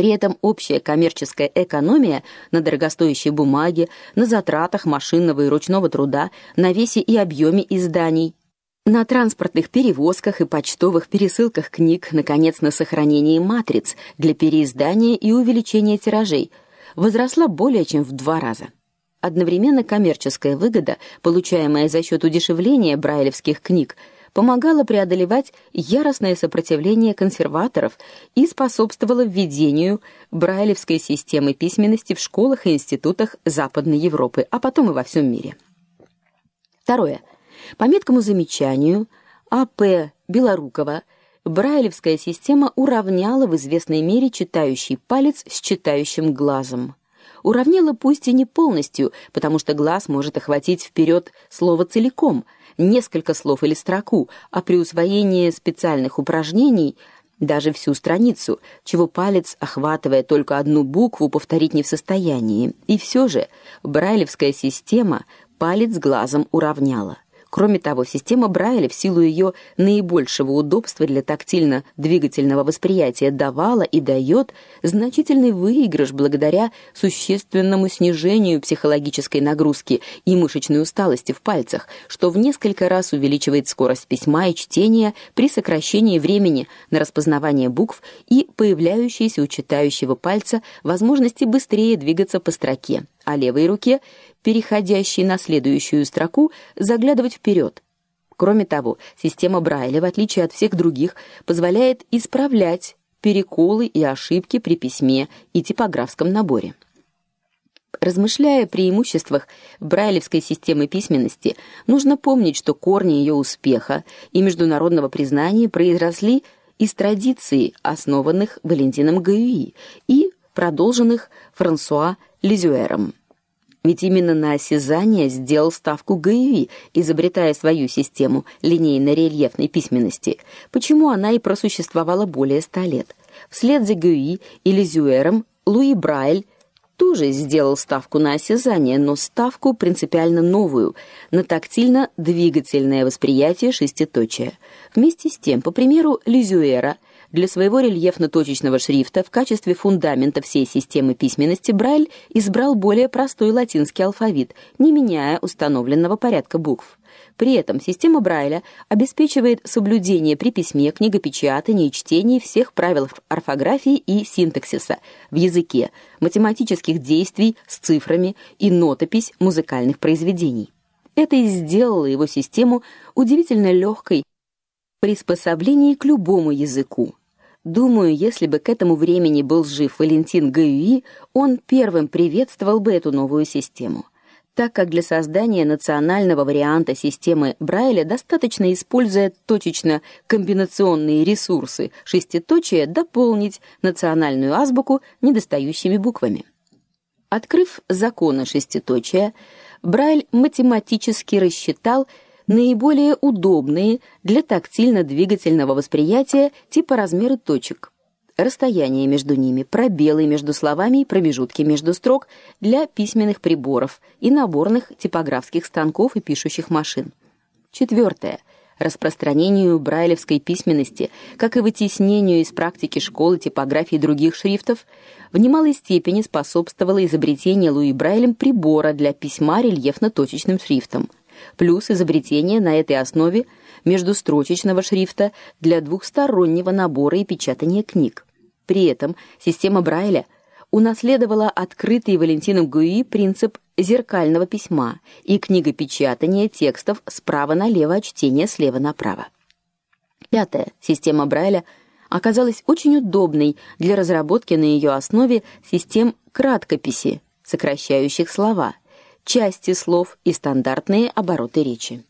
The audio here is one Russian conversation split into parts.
При этом общая коммерческая экономия на дорогостоящей бумаге, на затратах машинного и ручного труда, на весе и объеме изданий, на транспортных перевозках и почтовых пересылках книг, наконец, на сохранении матриц для переиздания и увеличения тиражей возросла более чем в два раза. Одновременно коммерческая выгода, получаемая за счет удешевления брайлевских книг, помогала преодолевать яростное сопротивление консерваторов и способствовала введению брайлевской системы письменности в школах и институтах Западной Европы, а потом и во всем мире. Второе. По меткому замечанию А.П. Белорукова брайлевская система уравняла в известной мере читающий палец с читающим глазом. Уравняла пусть и не полностью, потому что глаз может охватить вперед слово целиком – несколько слов или строку, а при усвоении специальных упражнений даже всю страницу, чего палец, охватывая только одну букву, повторить не в состоянии. И все же брайлевская система палец глазом уравняла. Кроме того, система Брайля в силу ее наибольшего удобства для тактильно-двигательного восприятия давала и дает значительный выигрыш благодаря существенному снижению психологической нагрузки и мышечной усталости в пальцах, что в несколько раз увеличивает скорость письма и чтения при сокращении времени на распознавание букв и появляющейся у читающего пальца возможности быстрее двигаться по строке, а левой руке переходящей на следующую строку, заглядывать вперед. Кроме того, система Брайля, в отличие от всех других, позволяет исправлять переколы и ошибки при письме и типографском наборе. Размышляя о преимуществах брайлевской системы письменности, нужно помнить, что корни ее успеха и международного признания произросли из традиций, основанных Валентином Гаюи и продолженных Франсуа Лизюэром. Ведь именно на осязание сделал ставку Гаеви, изобретая свою систему линейно-рельефной письменности, почему она и просуществовала более ста лет. Вслед за Гюи и Лизюэром Луи Брайль тоже сделал ставку на осязание, но ставку принципиально новую, на тактильно-двигательное восприятие шеститочия. Вместе с тем, по примеру Лизюэра – для своего рельефно-точечного шрифта в качестве фундамента всей системы письменности Брайль избрал более простой латинский алфавит, не меняя установленного порядка букв. При этом система Брайля обеспечивает соблюдение при письме, книгопечатании и чтении всех правил орфографии и синтаксиса в языке, математических действий с цифрами и нотопись музыкальных произведений. Это и сделало его систему удивительно легкой приспособлении к любому языку. Думаю, если бы к этому времени был жив Валентин Гаюи, он первым приветствовал бы эту новую систему. Так как для создания национального варианта системы Брайля достаточно, используя точечно-комбинационные ресурсы шеститочия, дополнить национальную азбуку недостающими буквами. Открыв законы шеститочия, Брайль математически рассчитал наиболее удобные для тактильно-двигательного восприятия типа размеры точек, расстояние между ними, пробелы между словами и промежутки между строк для письменных приборов и наборных типографских станков и пишущих машин. Четвертое. Распространению брайлевской письменности, как и вытеснению из практики школы типографии других шрифтов, в немалой степени способствовало изобретение Луи Брайлем прибора для письма рельефно-точечным шрифтом плюс изобретение на этой основе междустрочечного шрифта для двухстороннего набора и печатания книг. При этом система Брайля унаследовала открытый Валентином Гуи принцип зеркального письма и книгопечатания текстов справа налево, а чтение слева направо. Пятое. Система Брайля оказалась очень удобной для разработки на ее основе систем краткописи, сокращающих слова, части слов и стандартные обороты речи.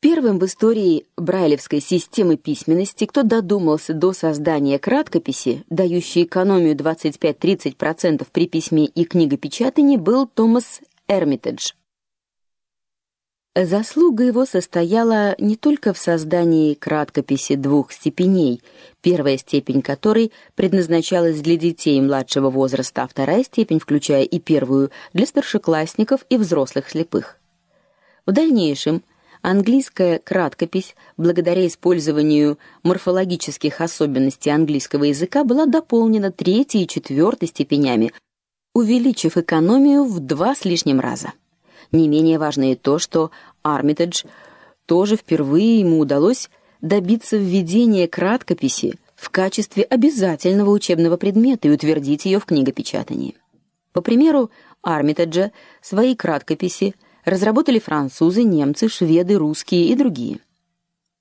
Первым в истории брайлевской системы письменности, кто додумался до создания краткописи, дающей экономию 25-30% при письме и книгопечатании, был Томас Эрмитедж. Заслуга его состояла не только в создании краткописи двух степеней, первая степень которой предназначалась для детей младшего возраста, а вторая степень, включая и первую, для старшеклассников и взрослых слепых. В дальнейшем Английская краткопись, благодаря использованию морфологических особенностей английского языка, была дополнена третьей и четвертой степенями, увеличив экономию в два с лишним раза. Не менее важно и то, что Армитедж тоже впервые ему удалось добиться введения краткописи в качестве обязательного учебного предмета и утвердить ее в книгопечатании. По примеру Армитеджа, свои краткописи разработали французы, немцы, шведы, русские и другие.